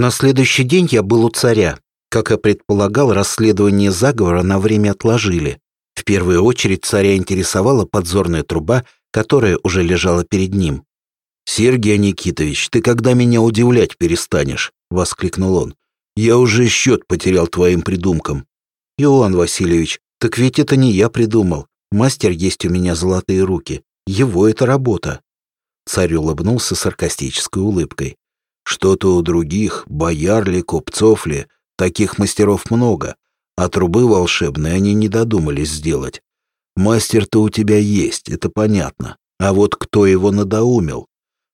На следующий день я был у царя. Как я предполагал, расследование заговора на время отложили. В первую очередь царя интересовала подзорная труба, которая уже лежала перед ним. «Сергей Никитович, ты когда меня удивлять перестанешь?» — воскликнул он. «Я уже счет потерял твоим придумкам». «Иоанн Васильевич, так ведь это не я придумал. Мастер есть у меня золотые руки. Его это работа». Царь улыбнулся саркастической улыбкой. «Что-то у других, бояр ли, купцов ли, таких мастеров много, а трубы волшебные они не додумались сделать. Мастер-то у тебя есть, это понятно. А вот кто его надоумил?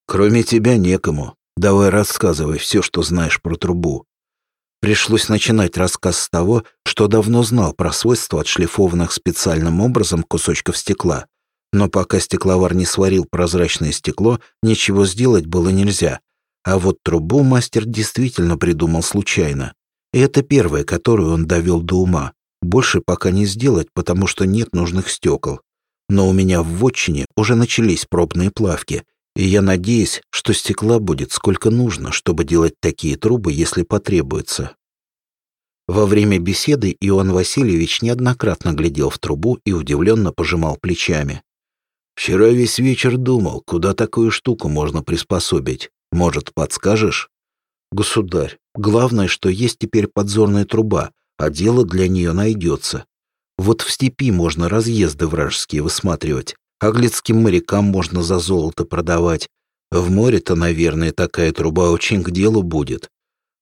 Кроме тебя некому. Давай рассказывай все, что знаешь про трубу. Пришлось начинать рассказ с того, что давно знал про свойства отшлифованных специальным образом кусочков стекла. Но пока стекловар не сварил прозрачное стекло, ничего сделать было нельзя. А вот трубу мастер действительно придумал случайно. И это первое, которую он довел до ума. Больше пока не сделать, потому что нет нужных стекол. Но у меня в вотчине уже начались пробные плавки, и я надеюсь, что стекла будет сколько нужно, чтобы делать такие трубы, если потребуется. Во время беседы Иоанн Васильевич неоднократно глядел в трубу и удивленно пожимал плечами. «Вчера весь вечер думал, куда такую штуку можно приспособить. Может, подскажешь?» «Государь, главное, что есть теперь подзорная труба, а дело для нее найдется. Вот в степи можно разъезды вражеские высматривать, Аглицким морякам можно за золото продавать. В море-то, наверное, такая труба очень к делу будет.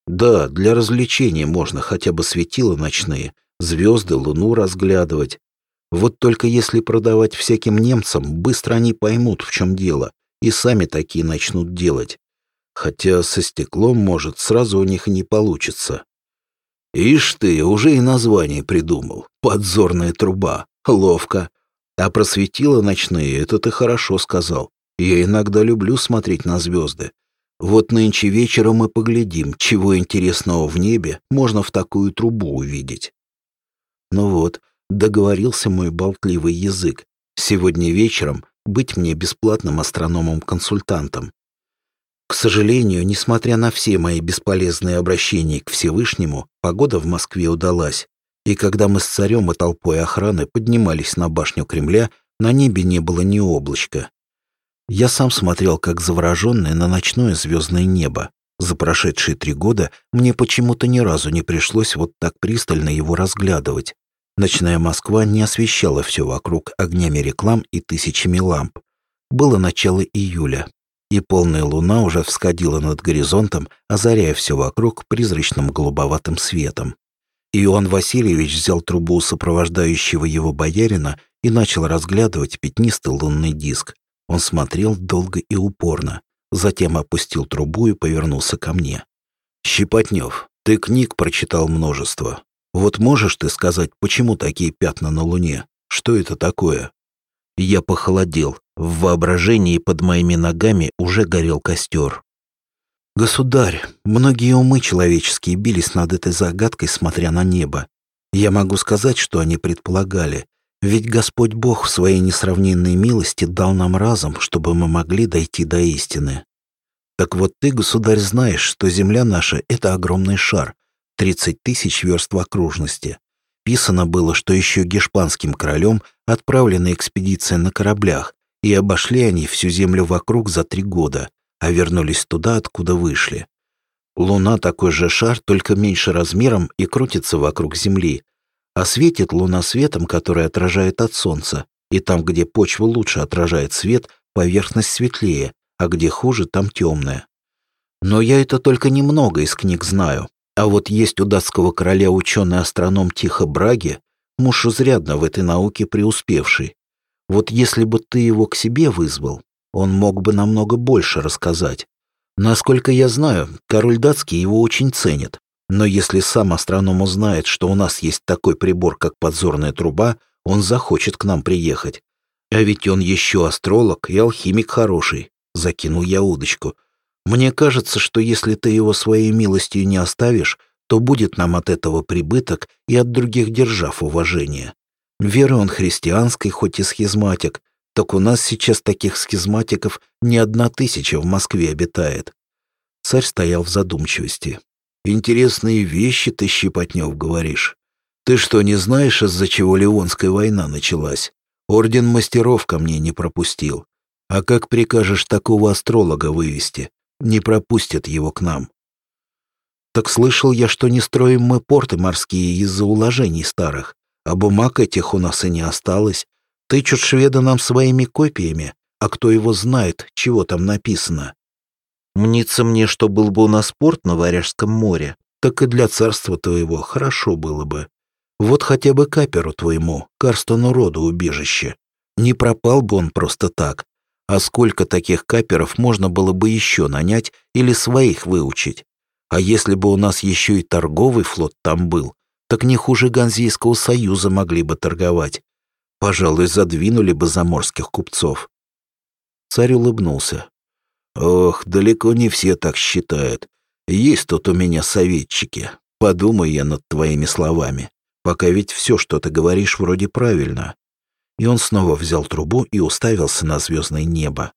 Да, для развлечения можно хотя бы светила ночные, звезды, луну разглядывать. Вот только если продавать всяким немцам, быстро они поймут, в чем дело, и сами такие начнут делать. Хотя со стеклом, может, сразу у них не получится. Ишь ты, уже и название придумал. Подзорная труба. Ловко. А просветила ночные, это ты хорошо сказал. Я иногда люблю смотреть на звезды. Вот нынче вечером мы поглядим, чего интересного в небе можно в такую трубу увидеть. Ну вот, договорился мой болтливый язык. Сегодня вечером быть мне бесплатным астрономом-консультантом. К сожалению, несмотря на все мои бесполезные обращения к Всевышнему, погода в Москве удалась. И когда мы с царем и толпой охраны поднимались на башню Кремля, на небе не было ни облачка. Я сам смотрел, как завороженный, на ночное звездное небо. За прошедшие три года мне почему-то ни разу не пришлось вот так пристально его разглядывать. Ночная Москва не освещала все вокруг огнями реклам и тысячами ламп. Было начало июля, и полная луна уже всходила над горизонтом, озаряя все вокруг призрачным голубоватым светом. Иоанн Васильевич взял трубу сопровождающего его боярина и начал разглядывать пятнистый лунный диск. Он смотрел долго и упорно, затем опустил трубу и повернулся ко мне. «Щепотнев, ты книг прочитал множество. Вот можешь ты сказать, почему такие пятна на Луне? Что это такое?» Я похолодел. В воображении под моими ногами уже горел костер. Государь, многие умы человеческие бились над этой загадкой, смотря на небо. Я могу сказать, что они предполагали. Ведь Господь Бог в своей несравненной милости дал нам разум, чтобы мы могли дойти до истины. Так вот ты, государь, знаешь, что земля наша — это огромный шар, 30 тысяч верст в окружности. Писано было, что еще гешпанским королем отправлена экспедиция на кораблях, и обошли они всю землю вокруг за три года — а вернулись туда, откуда вышли. Луна такой же шар, только меньше размером и крутится вокруг Земли. А светит Луна светом, который отражает от Солнца. И там, где почва лучше отражает свет, поверхность светлее, а где хуже, там темная. Но я это только немного из книг знаю. А вот есть у датского короля ученый-астроном Тихо Браги, муж изрядно в этой науке преуспевший. Вот если бы ты его к себе вызвал, он мог бы намного больше рассказать. Насколько я знаю, король датский его очень ценит. Но если сам астроном узнает, что у нас есть такой прибор, как подзорная труба, он захочет к нам приехать. А ведь он еще астролог и алхимик хороший. Закинул я удочку. Мне кажется, что если ты его своей милостью не оставишь, то будет нам от этого прибыток и от других держав уважение. Веры он христианской, хоть и схизматик, так у нас сейчас таких схизматиков не одна тысяча в Москве обитает. Царь стоял в задумчивости. Интересные вещи ты, Щепотнев, говоришь. Ты что, не знаешь, из-за чего Ливонская война началась? Орден мастеров ко мне не пропустил. А как прикажешь такого астролога вывести? Не пропустят его к нам. Так слышал я, что не строим мы порты морские из-за уложений старых, а бумаг этих у нас и не осталось. Тычут шведа нам своими копиями, а кто его знает, чего там написано. Мнится мне, что был бы у нас порт на Варяжском море, так и для царства твоего хорошо было бы. Вот хотя бы каперу твоему, Карстону роду убежище. Не пропал бы он просто так. А сколько таких каперов можно было бы еще нанять или своих выучить? А если бы у нас еще и торговый флот там был, так не хуже Ганзейского союза могли бы торговать. Пожалуй, задвинули бы заморских купцов. Царь улыбнулся. «Ох, далеко не все так считают. Есть тут у меня советчики. Подумай я над твоими словами. Пока ведь все, что ты говоришь, вроде правильно». И он снова взял трубу и уставился на звездное небо.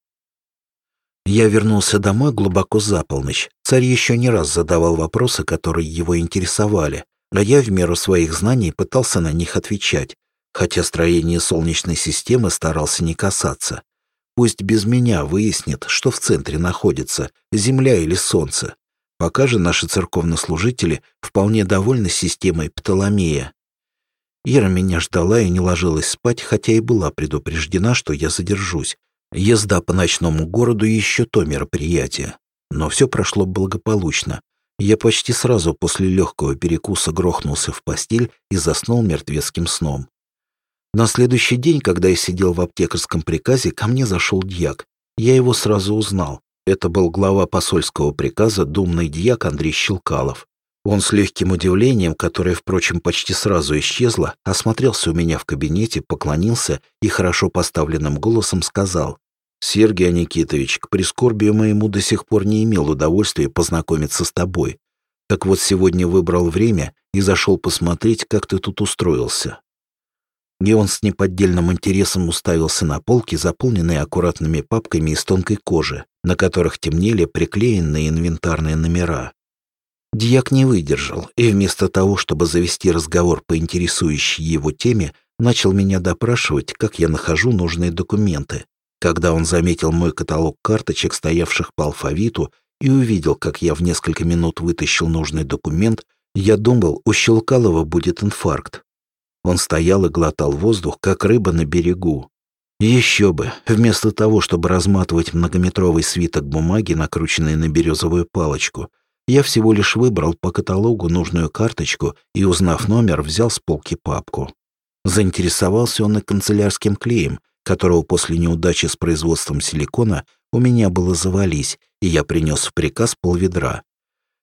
Я вернулся домой глубоко за полночь. Царь еще не раз задавал вопросы, которые его интересовали, а я в меру своих знаний пытался на них отвечать, хотя строение Солнечной системы старался не касаться. Пусть без меня выяснит, что в центре находится, Земля или Солнце. Пока же наши церковнослужители вполне довольны системой Птоломея. Ира меня ждала и не ложилась спать, хотя и была предупреждена, что я задержусь. Езда по ночному городу еще то мероприятие. Но все прошло благополучно. Я почти сразу после легкого перекуса грохнулся в постель и заснул мертвецким сном. На следующий день, когда я сидел в аптекарском приказе, ко мне зашел дьяк. Я его сразу узнал. Это был глава посольского приказа, думный дьяк Андрей Щелкалов. Он с легким удивлением, которое, впрочем, почти сразу исчезло, осмотрелся у меня в кабинете, поклонился и хорошо поставленным голосом сказал «Сергей Никитович, к прискорбию моему до сих пор не имел удовольствия познакомиться с тобой. Так вот сегодня выбрал время и зашел посмотреть, как ты тут устроился. И он с неподдельным интересом уставился на полки, заполненные аккуратными папками из тонкой кожи, на которых темнели приклеенные инвентарные номера. Дьяк не выдержал, и вместо того, чтобы завести разговор по интересующей его теме, начал меня допрашивать, как я нахожу нужные документы. Когда он заметил мой каталог карточек, стоявших по алфавиту, и увидел, как я в несколько минут вытащил нужный документ, я думал, у Щелкалова будет инфаркт. Он стоял и глотал воздух, как рыба на берегу. Еще бы, вместо того, чтобы разматывать многометровый свиток бумаги, накрученный на березовую палочку, я всего лишь выбрал по каталогу нужную карточку и, узнав номер, взял с полки папку. Заинтересовался он и канцелярским клеем, которого после неудачи с производством силикона у меня было завались, и я принес в приказ полведра.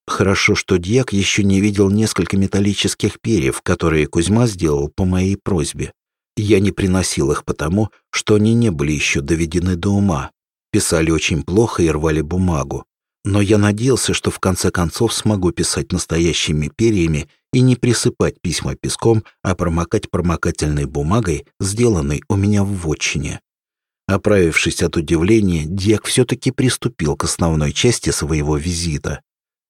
Хорошо, что дьяк еще не видел несколько металлических перьев, которые Кузьма сделал по моей просьбе. Я не приносил их потому, что они не были еще доведены до ума. Писали очень плохо и рвали бумагу. Но я надеялся, что в конце концов смогу писать настоящими перьями и не присыпать письма песком, а промокать промокательной бумагой, сделанной у меня в вотчине. Оправившись от удивления, Дьяк все-таки приступил к основной части своего визита.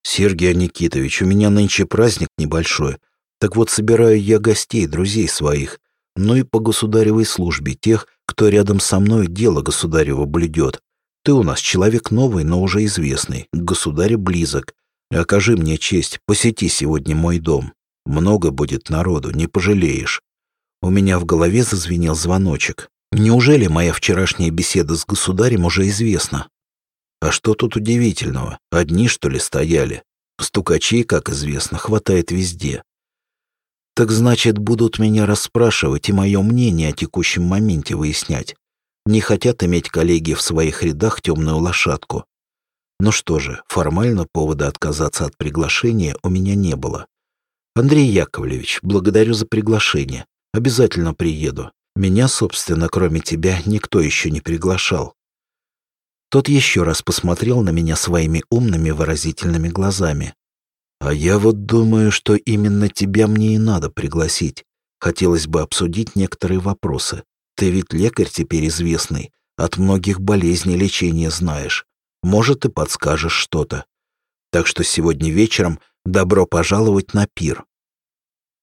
«Сергей Никитович, у меня нынче праздник небольшой. Так вот, собираю я гостей, друзей своих, ну и по государевой службе тех, кто рядом со мной дело государева блюдет. Ты у нас человек новый, но уже известный, к государю близок. Окажи мне честь, посети сегодня мой дом. Много будет народу, не пожалеешь». У меня в голове зазвенел звоночек. Неужели моя вчерашняя беседа с государем уже известна? А что тут удивительного? Одни, что ли, стояли? Стукачей, как известно, хватает везде. Так значит, будут меня расспрашивать и мое мнение о текущем моменте выяснять. Не хотят иметь коллеги в своих рядах темную лошадку. Ну что же, формально повода отказаться от приглашения у меня не было. Андрей Яковлевич, благодарю за приглашение. Обязательно приеду. Меня, собственно, кроме тебя, никто еще не приглашал. Тот еще раз посмотрел на меня своими умными выразительными глазами. «А я вот думаю, что именно тебя мне и надо пригласить. Хотелось бы обсудить некоторые вопросы. Ты ведь лекарь теперь известный, от многих болезней лечения знаешь. Может, и подскажешь что-то. Так что сегодня вечером «Добро пожаловать на пир».